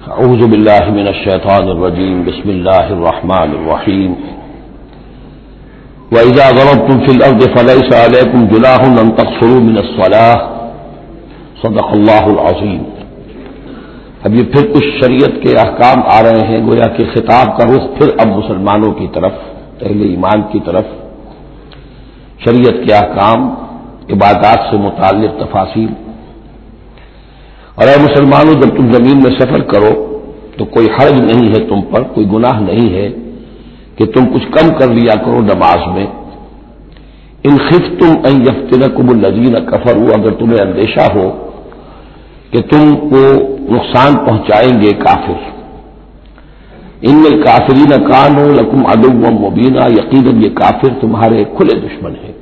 أعوذ بالله من الشيطان الرجيم. بسم الله الرحمن الرحيم. وإذا ضربتم في الأرض فليس عليكم جناح أن تقصروا من الصلاة. صدق الله العظيم. اب یہ پھر کچھ شریعت کے احکام آ رہے ہیں، گویا کہ خطاب کا رخ پھر اب مسلمانوں کی طرف، اہل ایمان کی طرف. شریعت کے احکام، عبادات سے متعلق تفاصیل اور اے مسلمانوں، جب تم زمین میں سفر کرو تو کوئی حرج نہیں ہے تم پر، کوئی گناہ نہیں ہے کہ تم کچھ کم کر لیا کرو نماز میں۔ ان خف تم این یفتن کم النزین کفر ہو اگر تمہیں اندیشہ ہو کہ تم کو نقصان پہنچائیں گے کافر۔ ان میں کافرین کان ہو لکم ادب و مبینہ یقیناً یہ کافر تمہارے کھلے دشمن ہیں۔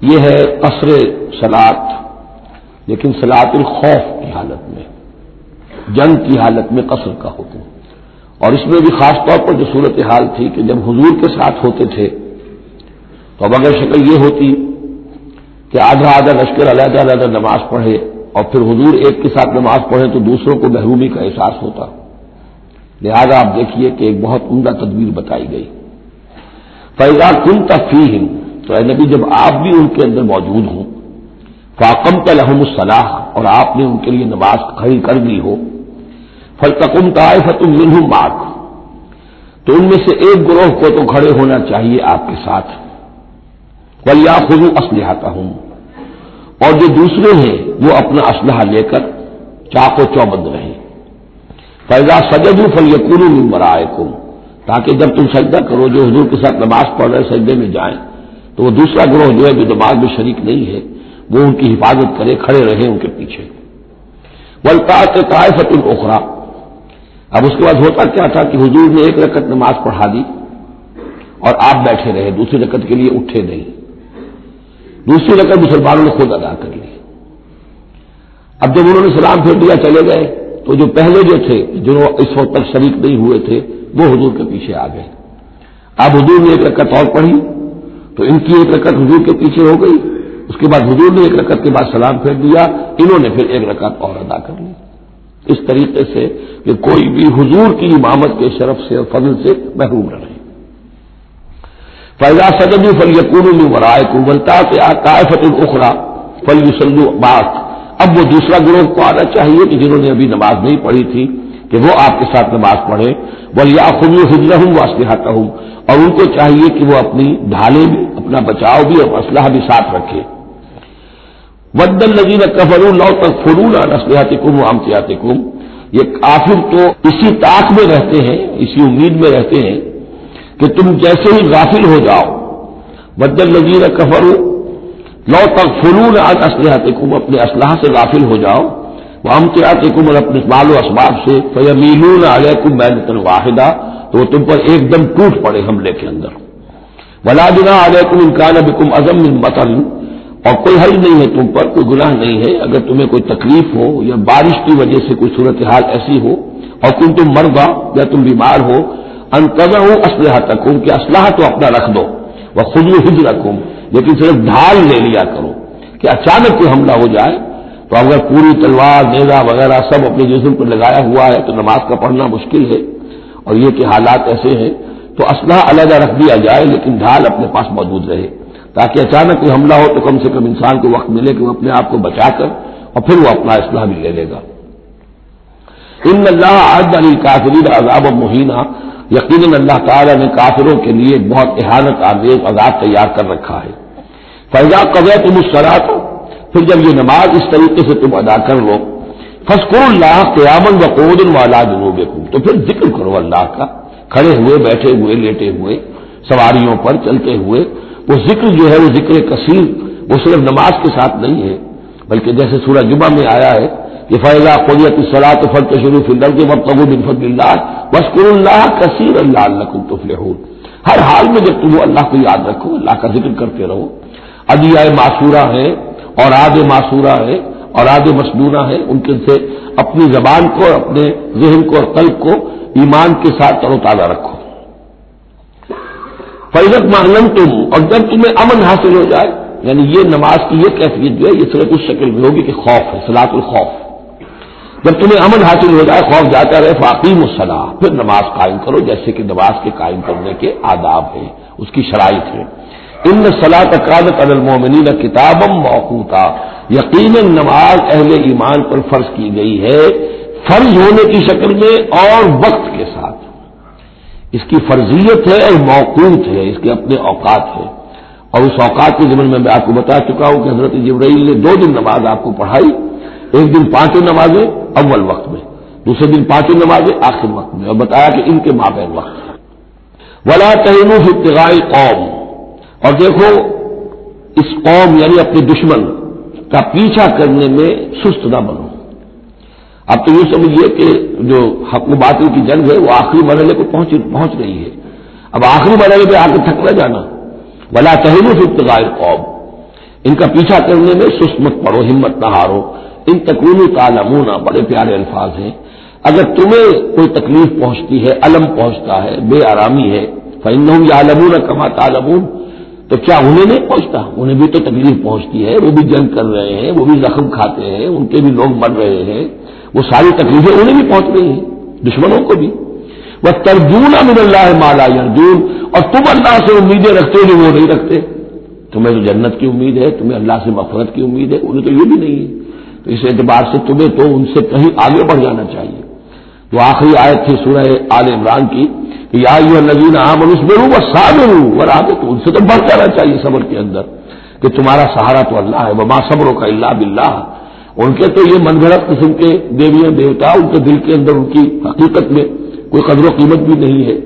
یہ ہے قصر سلاد لیکن سلاط الخوف کی حالت میں، جنگ کی حالت میں قصر کا حکم۔ اور اس میں بھی خاص طور پر جو صورت حال تھی کہ جب حضور کے ساتھ ہوتے تھے، تو اب اگر شکل یہ ہوتی کہ آدھا آدھا لشکر علیحدہ علیحدہ نماز پڑھے اور پھر حضور ایک کے ساتھ نماز پڑھے تو دوسروں کو محرومی کا احساس ہوتا۔ لہذا آپ دیکھیے کہ ایک بہت عمدہ تدبیر بتائی گئی۔ فیضا کن تفیم تو اے نبی جب آپ بھی ان کے اندر موجود ہوں فاقم کا لحم الصلاح، اور آپ نے ان کے لیے نماز کھڑی کر دی ہو۔ فلتقم طائف فتم منہ مارک تو ان میں سے ایک گروہ کو تو کھڑے ہونا چاہیے آپ کے ساتھ۔ یا خود اسلحہ ہوں اور جو دوسرے ہیں، وہ اپنا اسلحہ لے کر چاقو چوبند رہے فیضا سجد فل یقون مرائے تاکہ جب تم سجدہ کرو، جو حضور کے ساتھ نماز پڑھ رہے سجدے میں جائیں۔ تو وہ دوسرا گروہ جو ہے، جو نماز میں شریک نہیں ہے وہ ان کی حفاظت کرے، کھڑے رہے ان کے پیچھے۔ ولتا کے طائفت اخرا اب اس کے بعد ہوتا کیا تھا کہ حضور نے ایک رکت نماز پڑھا دی اور آپ بیٹھے رہے، دوسری رکت کے لیے اٹھے نہیں۔ دوسری رکت مسلمانوں نے خود ادا کر لی۔ اب جب انہوں نے سلام پھیر دیا، چلے گئے۔ تو جو پہلے جو تھے جو اس وقت تک شریک نہیں ہوئے تھے، وہ حضور کے پیچھے آ گئے۔ اب حضور نے ایک رکت اور پڑھی، تو ان کی ایک رکت حضور کے پیچھے ہو گئی۔ اس کے بعد حضور نے ایک رکعت کے بعد سلام پھیر دیا، انہوں نے پھر ایک رکعت اور ادا کر لی۔ اس طریقے سے کہ کوئی بھی حضور کی امامت کے شرف سے اور فضل سے محروم نہ رہے۔ فیضا سجد فل یقون ورائے کو بلتا سے آئے اخرا فل یوسلو بات اب وہ دوسرا گروہ کو آنا چاہیے کہ جنہوں نے ابھی نماز نہیں پڑھی تھی، کہ وہ آپ کے ساتھ نماز پڑھے بولیا خود حجر ہوں واسطہ ہوں اور ان کو چاہیے کہ وہ اپنی ڈھالیں بھی، اپنا بچاؤ بھی اور اسلحہ بھی ساتھ رکھے ودن لگی کفر لو تک فرون نسلیاتی کم امتیاتی کم یہ کافر تو اسی طاق میں رہتے ہیں، اسی امید میں رہتے ہیں کہ تم جیسے ہی غافل ہو جاؤ۔ بدل نظیر کفر لو تک فرون اسلحاتی کم اپنے اسلحہ سے غافل ہو جاؤ۔ وہ امتیاتی کم اور اپنے بال و اسباب سے فیمین علیہ کم میں واحدہ۔ تو وہ تم پر ایک دم ٹوٹ پڑے حملے کے اندر۔ ولا بنا علیہ کم امکان بکم ازم متن اور کوئی حل نہیں ہے تم پر، کوئی گناہ نہیں ہے۔ اگر تمہیں کوئی تکلیف ہو یا بارش کی وجہ سے کوئی صورتحال ایسی ہو اور تم تم مر یا تم بیمار ہو انتظا ہو اسلحہ تک کہ اسلحہ تو اپنا رکھ دو۔ وہ خود ہج رکھوں لیکن صرف ڈھال لے لیا کرو کہ اچانک کوئی حملہ ہو جائے۔ تو اگر پوری تلوار نیزا وغیرہ سب اپنے جسم پر لگایا ہوا ہے تو نماز کا پڑھنا مشکل ہے۔ اور یہ کہ حالات ایسے ہیں، تو اسلحہ علیحدہ رکھ دیا جائے، لیکن ڈھال اپنے پاس موجود رہے۔ تاکہ اچانک کوئی حملہ ہو تو کم سے کم انسان کو وقت ملے کہ وہ اپنے آپ کو بچا کر اور پھر وہ اپنا اصلاح بھی لے لے گا۔ ان اللہ آج علی کافرین عذاب و مہینہ یقیناً اللہ تعالیٰ نے کافروں کے لیے ایک بہت احانت آمیز عذاب تیار کر رکھا ہے۔ فیضا قبر تم اس تو پھر جب یہ نماز اس طریقے سے تم ادا کر لو فسکر اللہ قیامن و قودن والا جنوب تو پھر ذکر کرو اللہ کا، کھڑے ہوئے، بیٹھے ہوئے، لیٹے ہوئے، سواریوں پر چلتے ہوئے۔ وہ ذکر جو ہے، وہ ذکر کثیر، وہ صرف نماز کے ساتھ نہیں ہے، بلکہ جیسے سورہ جمعہ میں آیا ہے کہ فیضا قویت الصلاۃ فل شروع فلر کے وقت فضل اللہ وسکر اللہ کثیر اللہ اللہ تفل ہر حال میں جب تم اللہ کو یاد رکھو، اللہ کا ذکر کرتے رہو۔ ادی آئے معصورہ ہے اور آد معصورہ ہے اور آد مصنوعہ ہے۔ ان کے سے اپنی زبان کو اور اپنے ذہن کو اور قلب کو ایمان کے ساتھ تر و تازہ رکھو۔ فیضت معلوم تم اور جب تمہیں امن حاصل ہو جائے یعنی یہ نماز کی یہ کیفیت جو ہے، یہ صرف اس شکل میں ہوگی کہ خوف ہے سلاط الخوف۔ جب تمہیں امن حاصل ہو جائے، خوف جاتا رہے فاقیم الصلاح پھر نماز قائم کرو، جیسے کہ نماز کے قائم کرنے کے آداب ہیں، اس کی شرائط ہے ان صلاح کالت المومنی کتابم موقوتا۔ یقیناً نماز اہل ایمان پر فرض کی گئی ہے، فرض ہونے کی شکل میں اور وقت کے ساتھ۔ اس کی فرضیت ہے اور موقوت ہے، اس کے اپنے اوقات ہے اور اس اوقات کے ذمن میں میں آپ کو بتا چکا ہوں کہ حضرت جبرائیل نے دو دن نماز آپ کو پڑھائی، ایک دن پانچوں نمازیں اول وقت میں، دوسرے دن پانچوں نمازیں آخر وقت میں، اور بتایا کہ ان کے مابین وقت ولا تہین ابتغائی قوم اور دیکھو، اس قوم یعنی اپنے دشمن کا پیچھا کرنے میں سست نہ بنو۔ اب تو یہ سمجھیے کہ جو حق و باطل کی جنگ ہے وہ آخری مرحلے کو پہنچ پہنچ رہی ہے۔ اب آخری مرحلے پہ آ کے تھک نہ جانا۔ ولا تہین ابتغائی قوم ان کا پیچھا کرنے میں سست مت پڑو، ہمت نہ ہارو۔ ان تکونی تعلمون، بڑے پیارے الفاظ ہیں۔ اگر تمہیں کوئی تکلیف پہنچتی ہے علم پہنچتا ہے، بے آرامی ہے فن یا علمون کما تعلمون۔ تو کیا انہیں نہیں پہنچتا؟ انہیں بھی تو تکلیف پہنچتی ہے۔ وہ بھی جنگ کر رہے ہیں، وہ بھی زخم کھاتے ہیں، ان کے بھی لوگ مر رہے ہیں۔ وہ ساری تکلیفیں انہیں بھی پہنچ رہی ہیں، دشمنوں کو بھی۔ وہ ترجون امن اللہ مالا ارجون اور تم اللہ سے امیدیں رکھتے ہو وہ نہیں رکھتے۔ تمہیں تو جنت کی امید ہے، تمہیں اللہ سے مفرت کی امید ہے، انہیں تو یہ بھی نہیں ہے۔ تو اس اعتبار سے تمہیں تو ان سے کہیں آگے بڑھ جانا چاہیے۔ جو آخری آیت تھی سورہ آل عمران کی، کہ یا نظین عام اس میں ہوں وہ سابر ہوں اور آگے تو ان سے تو بڑھ جانا چاہیے صبر کے اندر، کہ تمہارا سہارا تو اللہ ہے وہ ماں صبروں کا اللہ بلّہ ان کے تو یہ من گھڑت قسم کے دیویاں دیوتا ان کے دل کے اندر ان کی حقیقت میں کوئی قدر و قیمت بھی نہیں ہے۔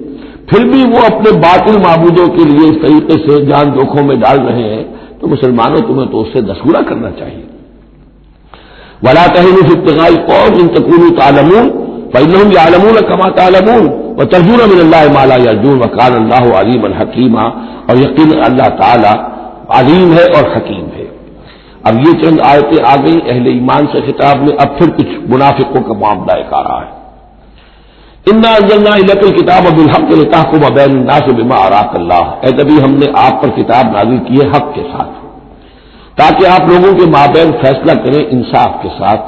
پھر بھی وہ اپنے باطل معبودوں کے لیے اس طریقے سے جان دکھوں میں ڈال رہے ہیں تو مسلمانوں تمہیں تو اس سے دسگورا کرنا چاہیے۔ ولا تہین ابتغائی قوم ان تکون تعلمون فإنهم يعلمون كما تعلمون وترجون من الله ما لا يرجون وكان الله عليما حكيما اور یقین اللہ تعالی علیم ہے اور حکیم۔ ہے اب یہ چند آیتیں آ گئی اہل ایمان سے خطاب میں، اب پھر کچھ منافقوں کا معاملہ ایک آ رہا ہے۔ انا انزلنا الیک الکتاب بالحق لتحکم بین الناس بما اراك اللہ اے نبی ہم نے آپ پر کتاب نازل کی ہے حق کے ساتھ، تاکہ آپ لوگوں کے مابین فیصلہ کریں انصاف کے ساتھ۔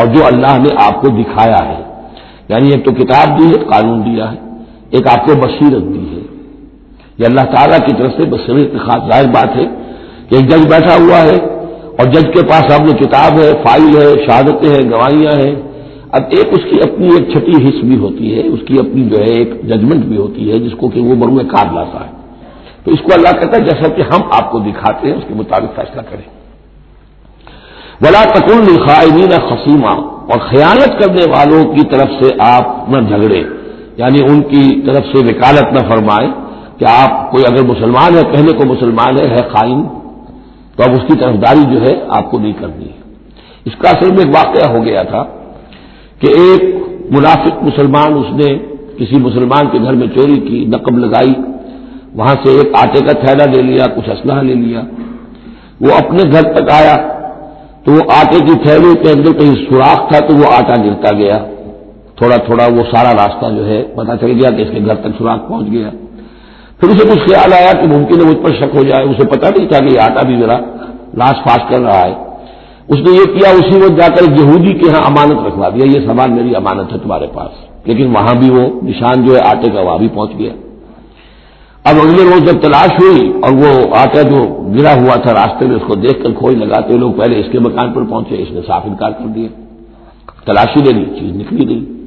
اور جو اللہ نے آپ کو دکھایا ہے یعنی ایک تو کتاب دی ہے، قانون دیا ہے، ایک آپ کو بصیرت دی ہے۔ یہ اللہ تعالیٰ کی طرف سے بصیرت خاص ظاہر بات ہے کہ ایک جج بیٹھا ہوا ہے اور جج کے پاس آپ نے کتاب ہے، فائل ہے، شہادتیں ہیں، گواہیاں ہیں۔ اب ایک اس کی اپنی ایک چھٹی حص بھی ہوتی ہے، اس کی اپنی جو ہے ایک ججمنٹ بھی ہوتی ہے، جس کو کہ وہ بروئے کار لاتا ہے۔ تو اس کو اللہ کہتا ہے، جیسا کہ ہم آپ کو دکھاتے ہیں، اس کے مطابق فیصلہ کریں۔ ولا تکن خائمین خسیمہ اور خیانت کرنے والوں کی طرف سے آپ نہ جھگڑے یعنی ان کی طرف سے وکالت نہ فرمائیں کہ آپ کوئی اگر مسلمان ہے، کہنے کو مسلمان ہے ہے قائم تو اب اس کی طرفداری جو ہے آپ کو نہیں کرنی ہے۔ اس کا اصل میں ایک واقعہ ہو گیا تھا کہ ایک منافق مسلمان اس نے کسی مسلمان کے گھر میں چوری کی، نقب لگائی، وہاں سے ایک آٹے کا تھیلا لے لیا، کچھ اسلحہ لے لیا۔ وہ اپنے گھر تک آیا تو وہ آٹے کی تھیلے کے اندر کہیں سوراخ تھا تو وہ آٹا گرتا گیا۔ تھوڑا تھوڑا وہ سارا راستہ جو ہے پتا چل گیا کہ اس کے گھر تک سوراخ پہنچ گیا۔ پھر اسے کچھ خیال آیا کہ ممکن ہے مجھ پر شک ہو جائے، اسے پتا نہیں تھا کہ یہ آٹا بھی میرا لاش فاش کر رہا ہے۔ اس نے یہ کیا، اسی وقت جا کر یہودی کے یہاں امانت رکھوا دیا۔ یہ سامان میری امانت ہے تمہارے پاس۔ لیکن وہاں بھی وہ نشان جو ہے آٹے کا وہاں بھی پہنچ گیا۔ اب اگلے روز جب تلاش ہوئی اور وہ آٹا جو گرا ہوا تھا راستے میں، اس کو دیکھ کر کھوئی لگاتے لوگ پہلے اس کے مکان پر پہنچے، اس نے صاف انکار کر دیا۔ تلاشی لے لی، چیز نکلی نہیں۔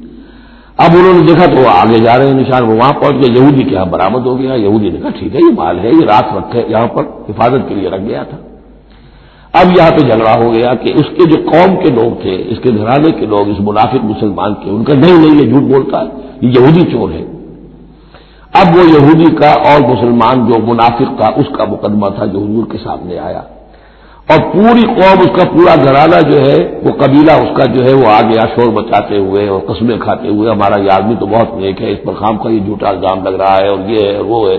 اب انہوں نے دیکھا تو وہ آگے جا رہے ہیں، نشان، وہ وہاں پہنچ گئے، یہودی کے یہاں برامد ہو گیا، یہودی نے کہا، ٹھیک ہے، یہ مال ہے، یہ رات رکھے یہاں پر حفاظت کے لیے رکھ گیا تھا۔ اب یہاں پہ جھگڑا ہو گیا کہ اس کے جو قوم کے لوگ تھے، اس کے گھرانے کے لوگ، اس منافق مسلمان کے، ان کا نہیں نہیں، یہ جھوٹ بولتا ہے، یہ یہودی چور ہے۔ اب وہ یہودی کا اور مسلمان جو منافق تھا، اس کا مقدمہ تھا جو حضور کے سامنے آیا۔ اور پوری قوم اس کا پورا گھرانہ جو ہے، وہ قبیلہ اس کا جو ہے، وہ آ گیا شور بچاتے ہوئے اور قسمیں کھاتے ہوئے، ہمارا یہ آدمی تو بہت نیک ہے، اس پر خام کا یہ جھوٹا الزام لگ رہا ہے اور یہ ہے، وہ ہے۔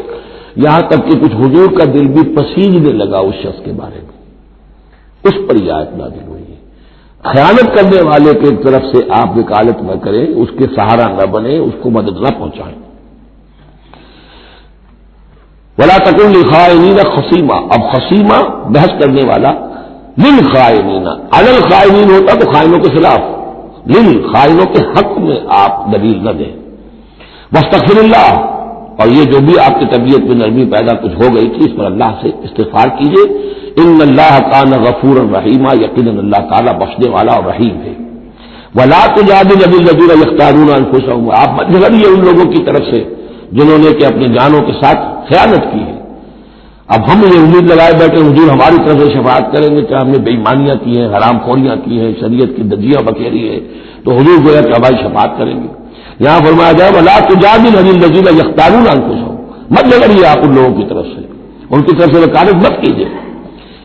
یہاں تک کہ کچھ حضور کا دل بھی پسیجنے لگا اس شخص کے بارے میں۔ اس پر یہ آیت نازل ہوئی ہے۔ خیانت کرنے والے کی طرف سے آپ وکالت نہ کریں، اس کے سہارا نہ بنے اس کو مدد نہ پہنچائیں۔ ولا تکن خائنین خسیمہ اب خسیمہ بحث کرنے والا لل خائنین الل خائنین ہوتا تو خائنوں کے خلاف۔ لن خائنوں کے حق میں آپ دلیل نہ دیں۔ مستقفر اللہ اور یہ جو بھی آپ کی طبیعت میں نرمی پیدا کچھ ہو گئی تھی، اس پر اللہ سے استفار کیجیے ان اللہ کا نہ غفور الرحیمہ یقین اللہ تعالیٰ بخشنے والا اور رحیم ہے۔ ولا تو نبی نبی یختارون خوش آپ مت جھگڑیے ان لوگوں کی طرف سے۔ جنہوں نے کہ اپنے جانوں کے ساتھ خیانت کی ہے۔ اب ہم یہ امید لگائے بیٹھے حضور ہماری طرف سے شفاعت کریں گے کہ ہم نے بےمانیاں کی ہیں، حرام خوریاں کی ہیں، شریعت کی دجیاں بکیری ہے تو حضور گویا کہ ہماری شفاعت کریں گے۔ یہاں فرمایا جائے، ولا تو جاد نبی نظیر یختارون خوش ہوں مت جھگڑیے آپ ان لوگوں کی طرف سے۔ ان کی طرف سے وکالت مت کیجیے۔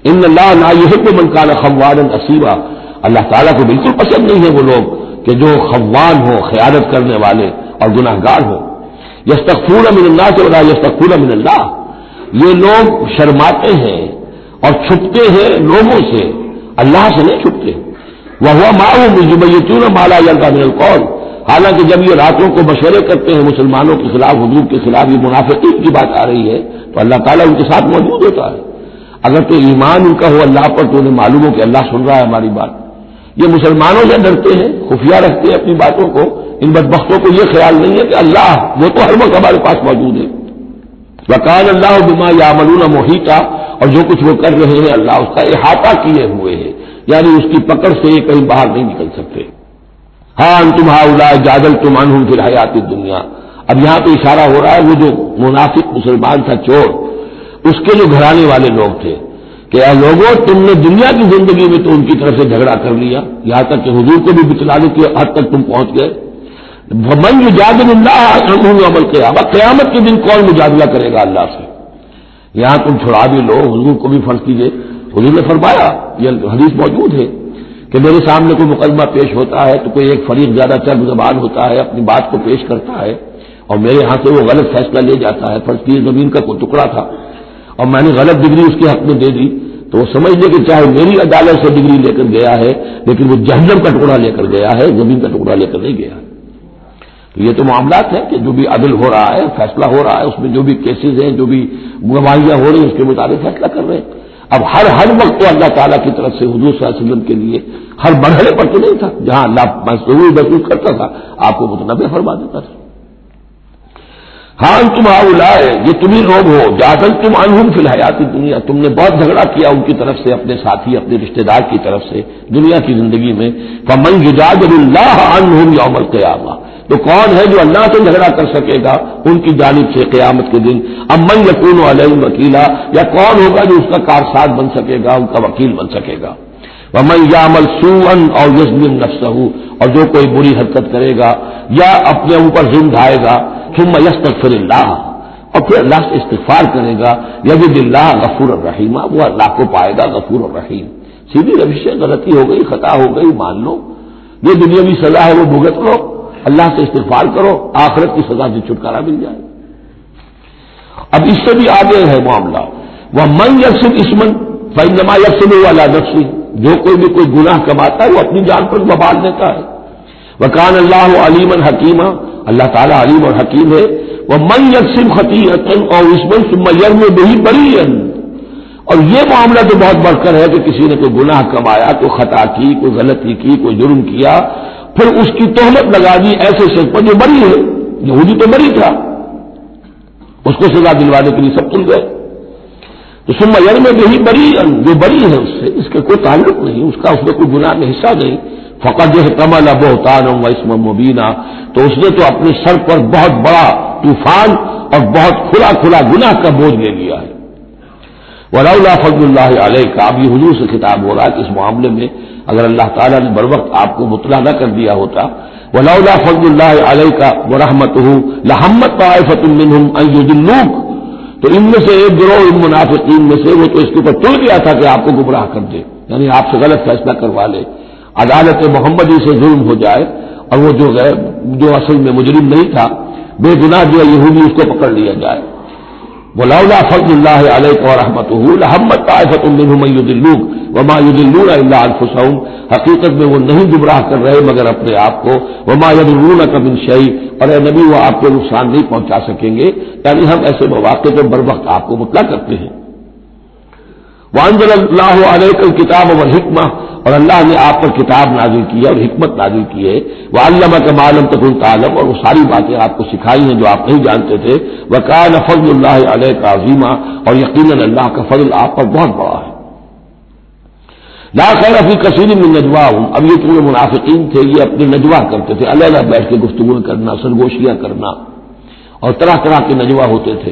ان اللہ نا یہ کو منکان خوان اسیبا اللہ تعالیٰ کو بالکل پسند نہیں ہے وہ لوگ کہ جو خوان ہو خیالت کرنے والے اور گناہ گار ہو یس تخور امن اللہ سے بتا یس تخور امن اللہ۔ یہ لوگ شرماتے ہیں اور چھپتے ہیں لوگوں سے۔ اللہ سے نہیں چھپتے۔ وہ ہوا ماں مالا کا من القول۔ حالانکہ جب یہ راتوں کو مشورے کرتے ہیں مسلمانوں کے خلاف، حضور کے خلاف، یہ منافقین کی بات آ رہی ہے، تو اللہ تعالیٰ ان کے ساتھ موجود ہوتا ہے۔ اگر تو ایمان ان کا ہو اللہ پر، تو انہیں معلوم ہو کہ اللہ سن رہا ہے ہماری بات۔ یہ مسلمانوں سے ڈرتے ہیں، خفیہ رکھتے ہیں اپنی باتوں کو۔ ان بدبختوں کو یہ خیال نہیں ہے کہ اللہ وہ تو ہر وقت ہمارے پاس موجود ہے۔ وکان اللہ بما یا ملون محیطہ اور جو کچھ وہ کر رہے ہیں اللہ اس کا احاطہ کیے ہوئے ہیں یعنی اس کی پکڑ سے یہ کہیں باہر نہیں نکل سکتے۔ ہاں تم ہا جادل تم ان پھر حیاتی دنیا اب یہاں پہ اشارہ ہو رہا ہے وہ جو منافق مسلمان تھا چور، اس کے جو گھرانے والے لوگ تھے کہ اے لوگوں، تم نے دنیا کی زندگی میں تو ان کی طرف سے جھگڑا کر لیا۔ یہاں تک کہ حضور کو بھی بچلانے کی حد تک تم پہنچ گئے۔ من جادل اللہ عمل کیا قیامت کے دن کون مجادلہ کرے گا اللہ سے؟ یہاں تم چھڑا بھی لو، حضور کو بھی فرض کیجیے حضور نے فرمایا، یہ حدیث موجود ہے کہ میرے سامنے کوئی مقدمہ پیش ہوتا ہے تو کوئی ایک فریق زیادہ چرب زبان ہوتا ہے، اپنی بات کو پیش کرتا ہے اور میرے ہاں سے وہ غلط فیصلہ لے جاتا ہے۔ فرض کی زمین کا کوئی ٹکڑا تھا اور میں نے غلط ڈگری اس کے حق میں دے دی، تو وہ سمجھ لے کہ چاہے میری عدالت سے ڈگری لے کر گیا ہے، لیکن وہ جہنم کا ٹکڑا لے کر گیا ہے، زمین کا ٹکڑا لے کر نہیں گیا۔ ہے تو یہ تو معاملات ہیں کہ جو بھی عدل ہو رہا ہے، فیصلہ ہو رہا ہے، اس میں جو بھی کیسز ہیں، جو بھی گواہیاں ہو رہی ہیں، اس کے مطابق فیصلہ کر رہے ہیں۔ اب ہر ہر وقت تو اللہ تعالیٰ کی طرف سے حضور صلی اللہ علیہ وسلم کے لیے ہر مرحلے پر تو نہیں تھا، جہاں اللہ محسوس کرتا تھا، آپ کو متنوع فرما دیتا تھا۔ ہاں تم آؤ یہ تمہیں لوگ ہو جادل تم انہم فی الحیات دنیا تم نے بہت جھگڑا کیا ان کی طرف سے، اپنے ساتھی، اپنے رشتہ دار کی طرف سے دنیا کی زندگی میں۔ فمن یجاد اللہ عنہم یوم القیامہ۔ تو کون ہے جو اللہ سے جھگڑا کر سکے گا ان کی جانب سے قیامت کے دن؟ امن یقون علیہ وکیلا، یا کون ہوگا جو اس کا کارساز بن سکے گا، ان کا وکیل بن سکے گا؟ ومن یامل سون اور یزم نفس اور جو کوئی بری حرکت کرے گا یا اپنے اوپر ظلم ڈھائے گا، ثم یستغفر اللہ، اور پھر اللہ سے استغفار کرے گا یب اللہ غفور الرحیم، وہ اللہ کو پائے گا غفور الرحیم۔ سیدھی روش غلطی ہو گئی، خطا ہو گئی، مان لو، یہ دنیاوی سزا ہے، وہ بھگت لو۔ اللہ سے استغفار کرو، آخرت کی سزا سے چھٹکارا مل جائے۔ اب اس سے بھی آگے ہے معاملہ۔ وہ من یکسن اسمن فنما یکسن والا نفسی جو کوئی بھی کوئی گناہ کماتا ہے، وہ اپنی جان پر ببال دیتا ہے۔ وکان اللہ علیم حکیمہ اللہ تعالیٰ علیم اور حکیم ہے۔ وہ من یکسم خطی اور اس میں بہی بڑی اور یہ معاملہ تو بہت بڑھ کر ہے کہ کسی نے کوئی گناہ کمایا، کوئی خطا کی، کوئی غلطی کی، کوئی جرم کیا۔ پھر اس کی تہمت لگا دی ایسے شخص پر جو بڑی ہے، یہودی تو بڑی تھا۔ اس کو سزا دلوانے کے لیے سب تل گئے۔ تو سما یر میں بہی بڑی جو بڑی ہے اس سے، اس کے کوئی تعلق نہیں، اس کا اس میں کوئی گناہ میں حصہ نہیں۔ فقط جو ہے کمل اب ہوتا اسم مبینہ تو اس نے تو اپنے سر پر بہت بڑا طوفان اور بہت کھلا کھلا گناہ کا بوجھ لے لیا ہے۔ ولا فضل اللہ علیہ کا، اب یہ حضور سے خطاب ہو رہا ہے کہ اس معاملے میں اگر اللہ تعالیٰ نے بر وقت آپ کو مطلع نہ کر دیا ہوتا ولا فضل اللہ علیہ کا وہ رحمت ہوں لحمت فتح تو ان میں سے ایک گروہ ان منافقین میں سے، وہ تو اس کے اوپر تل گیا تھا کہ آپ کو گمراہ کر دے یعنی آپ سے غلط فیصلہ کروا لے۔ عدالت محمدی سے ظلم ہو جائے اور وہ جو جو اصل میں مجرم نہیں تھا، بے گناہ جو ہے یہودی اس کو پکڑ لیا جائے۔ بولا فضل اللہ علیہ و رحمت حمت الوک وما دلون اللہ الفسعم حقیقت میں وہ نہیں گمراہ کر رہے مگر اپنے آپ کو وما یدلون کبن شعی اور اے نبی وہ آپ کو نقصان نہیں پہنچا سکیں گے یعنی ہم ایسے مواقع پہ بر وقت آپ کو مطلع کرتے ہیں۔ وانزل اللہ علیہ کتاب و حکمہ اور اللہ نے آپ پر کتاب نازل کی ہے اور حکمت نازل کی ہے۔ وہ علامہ کا معلوم تکن تعلم اور وہ ساری باتیں آپ کو سکھائی ہیں جو آپ نہیں جانتے تھے۔ وہ کان فضل اللہ علیہ کا عظیمہ اور یقیناً اللہ کا فضل آپ پر بہت بڑا ہے۔ لا خیر افی کثیر میں نجوا ہوں اب یہ پورے منافقین تھے، یہ اپنے نجوا کرتے تھے۔ اللہ الگ بیٹھ کے گفتگو کرنا، سرگوشیاں کرنا اور طرح طرح کے نجوا ہوتے تھے۔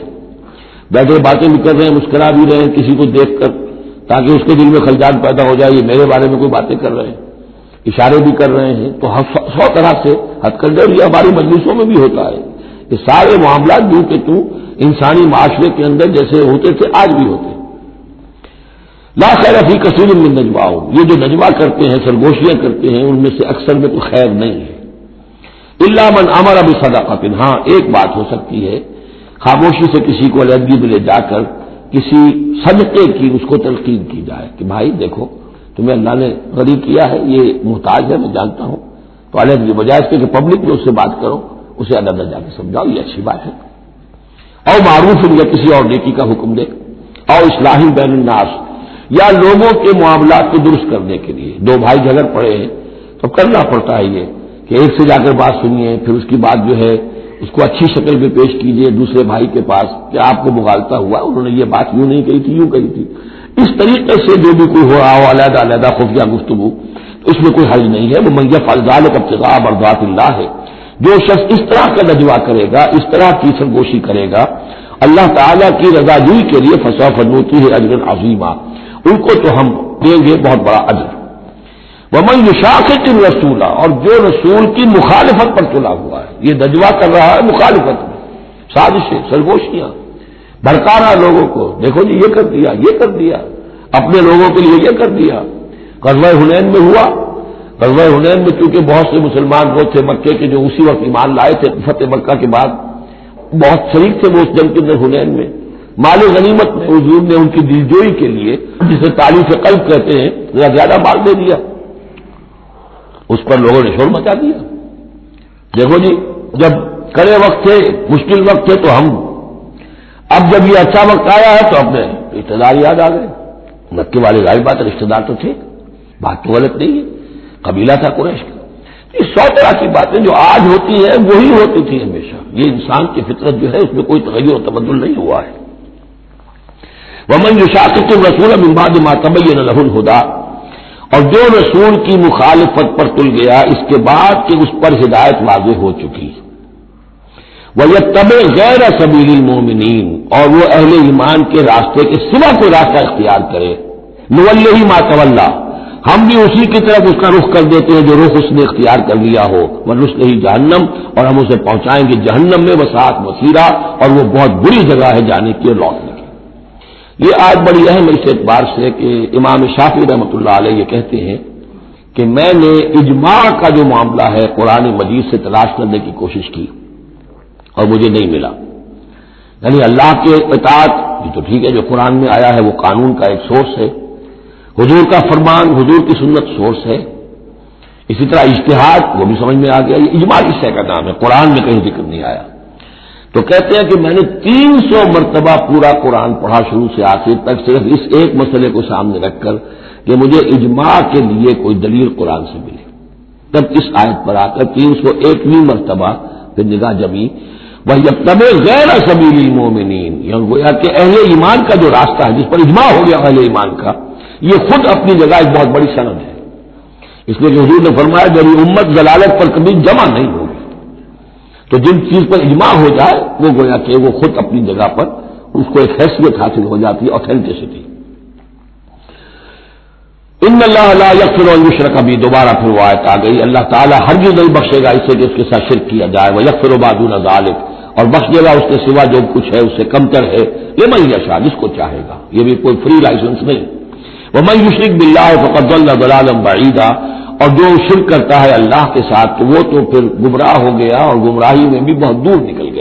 بیٹھے باتیں بھی کر رہے ہیں، مسکرا بھی رہے ہیں، کسی کو دیکھ کر تاکہ اس کے دل میں خلجان پیدا ہو جائے، یہ میرے بارے میں کوئی باتیں کر رہے ہیں، اشارے بھی کر رہے ہیں، تو سو طرح سے حد کر یہ ہماری مجلسوں میں بھی ہوتا ہے۔ یہ سارے معاملات جو کہ تو انسانی معاشرے کے اندر جیسے ہوتے تھے، آج بھی ہوتے لا خیر افی کثیر میں نجوا یہ جو نجوا کرتے ہیں، سرگوشیاں کرتے ہیں، ان میں سے اکثر میں تو خیر نہیں ہے۔ اللہ من امر ابھی صداقت ہاں ایک بات ہو سکتی ہے، خاموشی سے کسی کو علیحدگی میں لے جا کر کسی صدقے کی اس کو تلقین کی جائے کہ بھائی دیکھو تمہیں اللہ نے غریب کیا ہے، یہ محتاج ہے، میں جانتا ہوں۔ تو علیحدگی بجائے اس کے کہ پبلک میں اس سے بات کرو، اسے اللہ جا کے سمجھاؤ، یہ اچھی بات ہے۔ اور معروف یا کسی اور نیکی کا حکم دے۔ اور اصلاحی بین الناس، یا لوگوں کے معاملات کو درست کرنے کے لیے۔ دو بھائی جھگڑ پڑے ہیں، تو کرنا پڑتا ہے یہ کہ ایک سے جا کر بات سنیے، پھر اس کی بات جو ہے اس کو اچھی شکل میں پیش کیجیے دوسرے بھائی کے پاس کہ آپ کو مغالتا ہوا، انہوں نے یہ بات یوں نہیں کہی تھی، یوں کہی تھی۔ اس طریقے سے جو بھی کوئی ہو رہا ہو، علیحدہ علیحدہ خفیہ گفتگو اس میں کوئی حل نہیں ہے۔ وہ منگیا فضال ابتغاب اور ذات اللہ ہے۔ جو شخص اس طرح کا نجوا کرے گا، اس طرح کی سرگوشی کرے گا، اللہ تعالیٰ کی رضا جوئی کے لیے فسا فنوتی ہے اجر عظیمہ ان کو تو ہم دیں گے بہت بڑا اجر۔ ومن یشاخت رسولہ اور جو رسول کی مخالفت پر چلا ہوا ہے، یہ نجوا کر رہا ہے مخالفت میں، سازشیں، سرگوشیاں۔ بھڑکا رہا لوگوں کو، دیکھو جی یہ کر دیا، یہ کر دیا، اپنے لوگوں کے لیے یہ کر دیا۔ قصبہ ہنین میں ہوا۔ قصبہ ہنین میں چونکہ بہت سے مسلمان وہ تھے مکے کے جو اسی وقت ایمان لائے تھے، فتح مکہ کے بعد، بہت شریک تھے وہ اس جنگ کے اندر ہنین میں۔ مال غنیمت میں، حضور نے ان کی دلجوئی کے لیے، جسے تعلیم قلب کہتے ہیں، ذرا زیادہ مال دے دیا۔ اس پر لوگوں نے شور مچا دیا۔ دیکھو جی جب کڑے وقت تھے، مشکل وقت تھے تو ہم، اب جب یہ اچھا وقت آیا ہے تو اپنے رشتے دار یاد آ گئے۔ مکے والے ظاہر بات رشتے دار تو تھے، بات تو غلط نہیں ہے۔ قبیلہ تھا قریش کا۔ یہ سو طرح کی باتیں جو آج ہوتی ہیں، وہی ہوتی تھی ہمیشہ۔ یہ انسان کی فطرت جو ہے، اس میں کوئی تغیر و تبدل نہیں ہوا ہے۔ ومن جو شاخت رسول امباد ماتب لہ الہدا اور جو رسول کی مخالفت پر تل گیا، اس کے بعد کہ اس پر ہدایت واضح ہو چکی۔ وہ یہ طب غیر سبیل مومنین اور وہ اہل ایمان کے راستے کے سوا کوئی راستہ اختیار کرے۔ نول ہی ماتو ہم بھی اسی کی طرف اس کا رخ کر دیتے ہیں جو رخ اس نے اختیار کر لیا ہو۔ وہ رس نہیں جہنم، اور ہم اسے پہنچائیں گے جہنم میں وسعت وسیرہ اور وہ بہت بری جگہ ہے جانے کی اور لوٹنے یہ آج بڑی اہم اس اعتبار سے کہ امام شافی رحمۃ اللہ علیہ یہ کہتے ہیں کہ میں نے اجماع کا جو معاملہ ہے قرآن مجید سے تلاش کرنے کی کوشش کی اور مجھے نہیں ملا۔ یعنی اللہ کے اطاعت، یہ تو ٹھیک ہے جو قرآن میں آیا ہے، وہ قانون کا ایک سورس ہے۔ حضور کا فرمان، حضور کی سنت سورس ہے۔ اسی طرح اشتہاد وہ بھی سمجھ میں آ گیا۔ یہ اجماع اس کا نام ہے۔ قرآن میں کہیں ذکر نہیں آیا۔ تو کہتے ہیں کہ میں نے تین سو مرتبہ پورا قرآن پڑھا شروع سے آخر تک صرف اس ایک مسئلے کو سامنے رکھ کر کہ مجھے اجماع کے لیے کوئی دلیل قرآن سے ملے تب اس آیت پر آ کر تین سو ایکویں مرتبہ پھر نگاہ جمی وہ جب تب غیر سبیلی مومنین یا یعنی گویا کہ اہل ایمان کا جو راستہ ہے، جس پر اجماع ہو گیا اہل ایمان کا، یہ خود اپنی جگہ ایک بہت بڑی سند ہے۔ اس لیے حضور نے فرمایا، جب یہ امت ضلالت پر کبھی جمع نہیں ہوگی تو جن چیز پر اجماع ہو جائے، وہ گویا کہ وہ خود اپنی جگہ پر اس کو ایک حیثیت حاصل ہو جاتی ہے اوتھینٹسٹی ان اللہ اللہ یکفر یشر کا دوبارہ پھر وہ آیت آ گئی۔ اللہ تعالیٰ ہر جو نہیں بخشے گا اس سے کہ اس کے ساتھ شرک کیا جائے۔ وہ یکفر و بادون ظالب اور بخش گا اس کے سوا جو کچھ ہے، اس سے کمتر ہے۔ یہ میں یشا جس کو چاہے گا۔ یہ بھی کوئی فری لائسنس نہیں۔ وہ میں یشرق بلّہ فقد اللہ دلالم بعیدہ اور جو شرک کرتا ہے اللہ کے ساتھ، تو وہ تو پھر گمراہ ہو گیا اور گمراہی میں بھی بہت دور نکل گیا۔